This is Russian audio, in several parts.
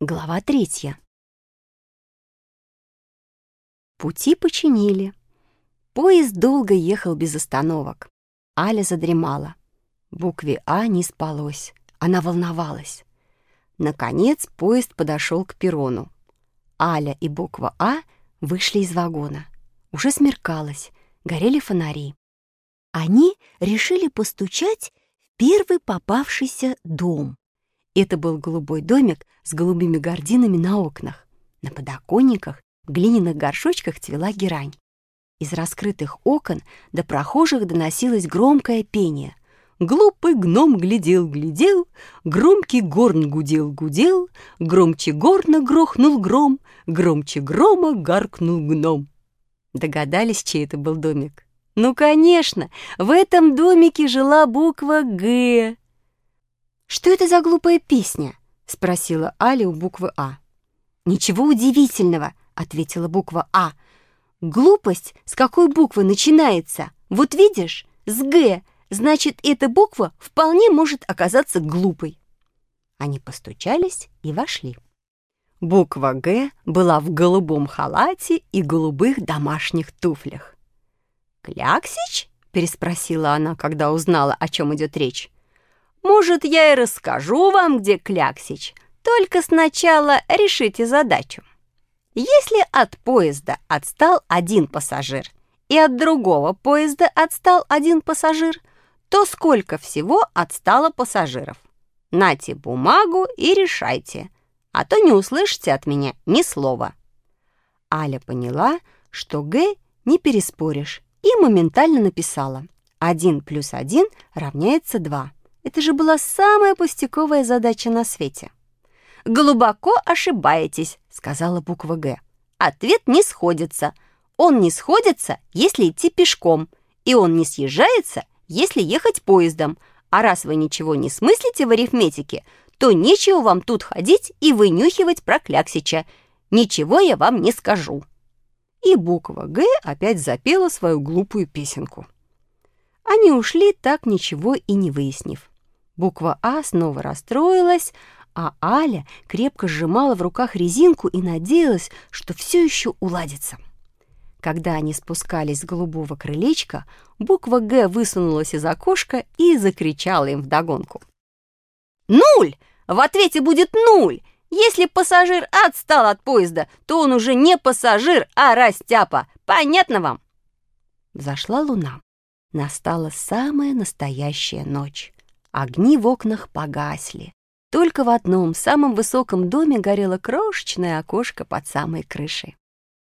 Глава третья. Пути починили. Поезд долго ехал без остановок. Аля задремала. Букве А не спалось. Она волновалась. Наконец поезд подошел к перрону. Аля и буква А вышли из вагона. Уже смеркалось, горели фонари. Они решили постучать в первый попавшийся дом. Это был голубой домик с голубыми гардинами на окнах. На подоконниках в глиняных горшочках цвела герань. Из раскрытых окон до прохожих доносилось громкое пение. Глупый гном глядел-глядел, громкий горн гудел-гудел, громче горна грохнул гром, громче грома гаркнул гном. Догадались, чей это был домик? Ну, конечно, в этом домике жила буква «Г». «Что это за глупая песня?» — спросила Аля у буквы «А». «Ничего удивительного», — ответила буква «А». «Глупость с какой буквы начинается? Вот видишь, с «Г», значит, эта буква вполне может оказаться глупой». Они постучались и вошли. Буква «Г» была в голубом халате и голубых домашних туфлях. «Кляксич?» — переспросила она, когда узнала, о чем идет речь. Может, я и расскажу вам, где Кляксич, только сначала решите задачу. Если от поезда отстал один пассажир и от другого поезда отстал один пассажир, то сколько всего отстало пассажиров? Нате бумагу и решайте, а то не услышите от меня ни слова. Аля поняла, что Г не переспоришь, и моментально написала. 1 плюс 1 равняется 2. Это же была самая пустяковая задача на свете. «Глубоко ошибаетесь», — сказала буква «Г». Ответ не сходится. Он не сходится, если идти пешком, и он не съезжается, если ехать поездом. А раз вы ничего не смыслите в арифметике, то нечего вам тут ходить и вынюхивать про Кляксича. Ничего я вам не скажу». И буква «Г» опять запела свою глупую песенку. Они ушли, так ничего и не выяснив. Буква «А» снова расстроилась, а Аля крепко сжимала в руках резинку и надеялась, что все еще уладится. Когда они спускались с голубого крылечка, буква «Г» высунулась из окошка и закричала им вдогонку. «Нуль! В ответе будет нуль! Если пассажир отстал от поезда, то он уже не пассажир, а растяпа. Понятно вам?» Зашла луна. Настала самая настоящая ночь. Огни в окнах погасли. Только в одном, самом высоком доме горело крошечное окошко под самой крышей.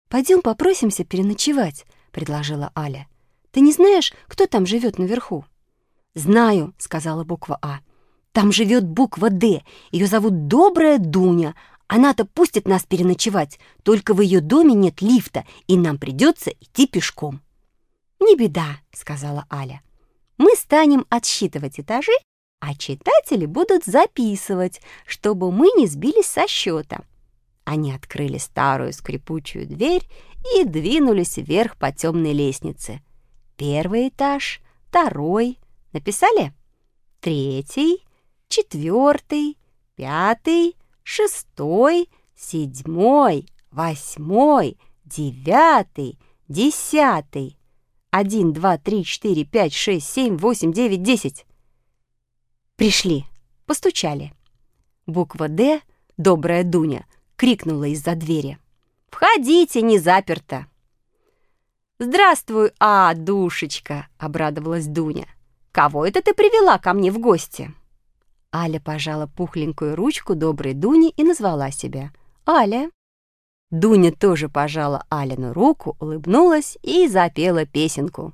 «Пойдем попросимся переночевать», — предложила Аля. «Ты не знаешь, кто там живет наверху?» «Знаю», — сказала буква «А». «Там живет буква «Д». Ее зовут Добрая Дуня. Она-то пустит нас переночевать, только в ее доме нет лифта, и нам придется идти пешком». «Не беда», — сказала Аля. «Мы станем отсчитывать этажи а читатели будут записывать, чтобы мы не сбились со счета. Они открыли старую скрипучую дверь и двинулись вверх по темной лестнице. Первый этаж, второй. Написали? Третий, четвертый, пятый, шестой, седьмой, восьмой, девятый, десятый. Один, два, три, четыре, пять, шесть, семь, восемь, девять, десять. Пришли, постучали. Буква «Д», добрая Дуня, крикнула из-за двери. «Входите, не заперто!» «Здравствуй, а, душечка!» — обрадовалась Дуня. «Кого это ты привела ко мне в гости?» Аля пожала пухленькую ручку доброй Дуни и назвала себя. «Аля». Дуня тоже пожала Алину руку, улыбнулась и запела песенку.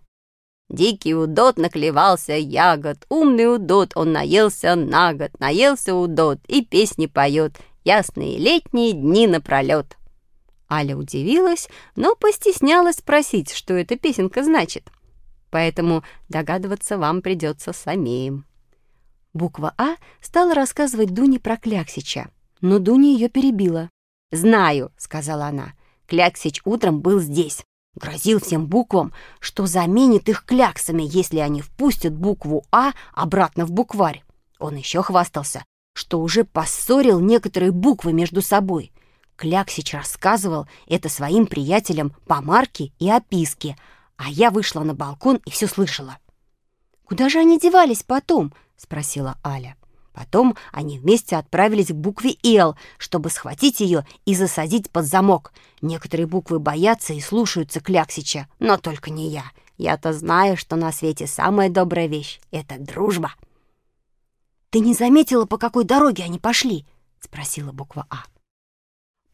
Дикий удот наклевался ягод, умный удот, он наелся на год, наелся удот и песни поет, ясные летние дни напролет. Аля удивилась, но постеснялась спросить, что эта песенка значит. Поэтому догадываться вам придется самим. Буква «А» стала рассказывать Дуне про Кляксича, но Дуня ее перебила. «Знаю», — сказала она, — «Кляксич утром был здесь. Грозил всем буквам, что заменит их кляксами, если они впустят букву «А» обратно в букварь. Он еще хвастался, что уже поссорил некоторые буквы между собой. Кляксич рассказывал это своим приятелям по марке и описке, а я вышла на балкон и все слышала. «Куда же они девались потом?» — спросила Аля. Потом они вместе отправились к букве «Л», чтобы схватить ее и засадить под замок. Некоторые буквы боятся и слушаются Кляксича, но только не я. Я-то знаю, что на свете самая добрая вещь — это дружба. «Ты не заметила, по какой дороге они пошли?» — спросила буква «А».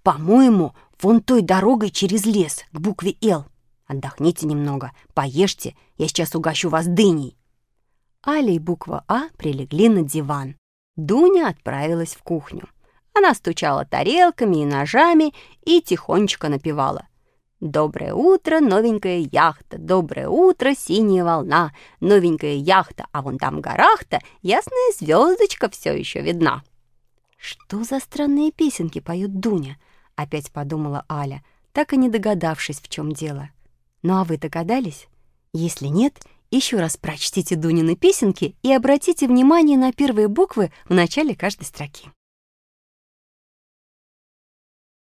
«По-моему, вон той дорогой через лес, к букве «Л». Отдохните немного, поешьте, я сейчас угощу вас дыней». Аля и буква «А» прилегли на диван. Дуня отправилась в кухню. Она стучала тарелками и ножами и тихонечко напевала. «Доброе утро, новенькая яхта, доброе утро, синяя волна, новенькая яхта, а вон там горах-то ясная звездочка все еще видна». «Что за странные песенки поет Дуня?» — опять подумала Аля, так и не догадавшись, в чем дело. «Ну а вы догадались? Если нет, еще раз прочтите Дунины песенки и обратите внимание на первые буквы в начале каждой строки.